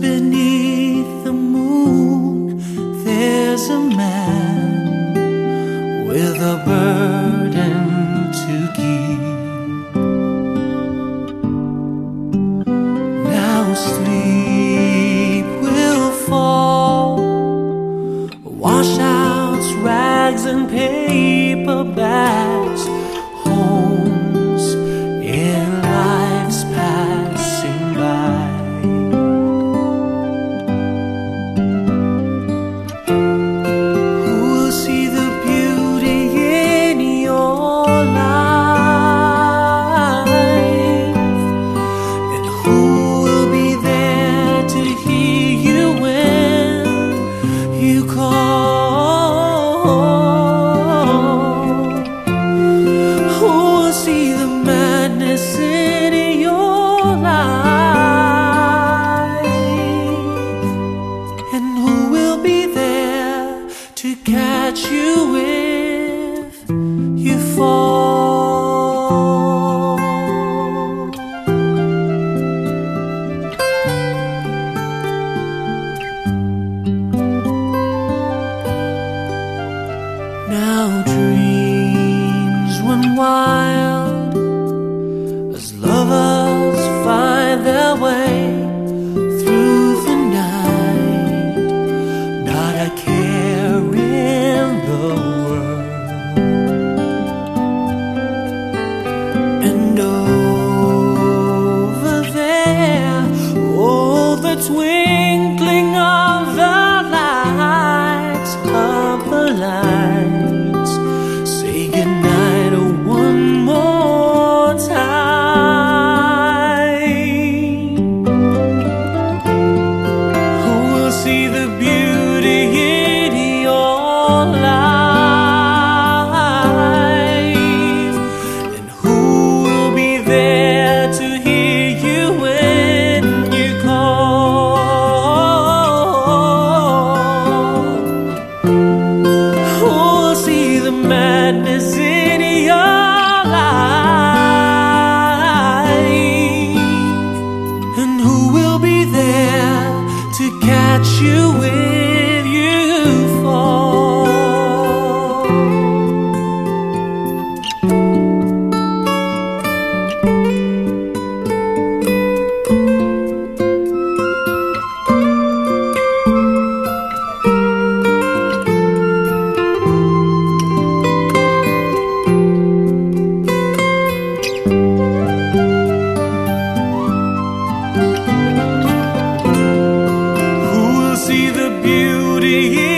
beneath the moon there's a man with a burden to keep. Now sleep will fall, wash out rags and pain. and over there, all. And who will be there to catch you in? beauty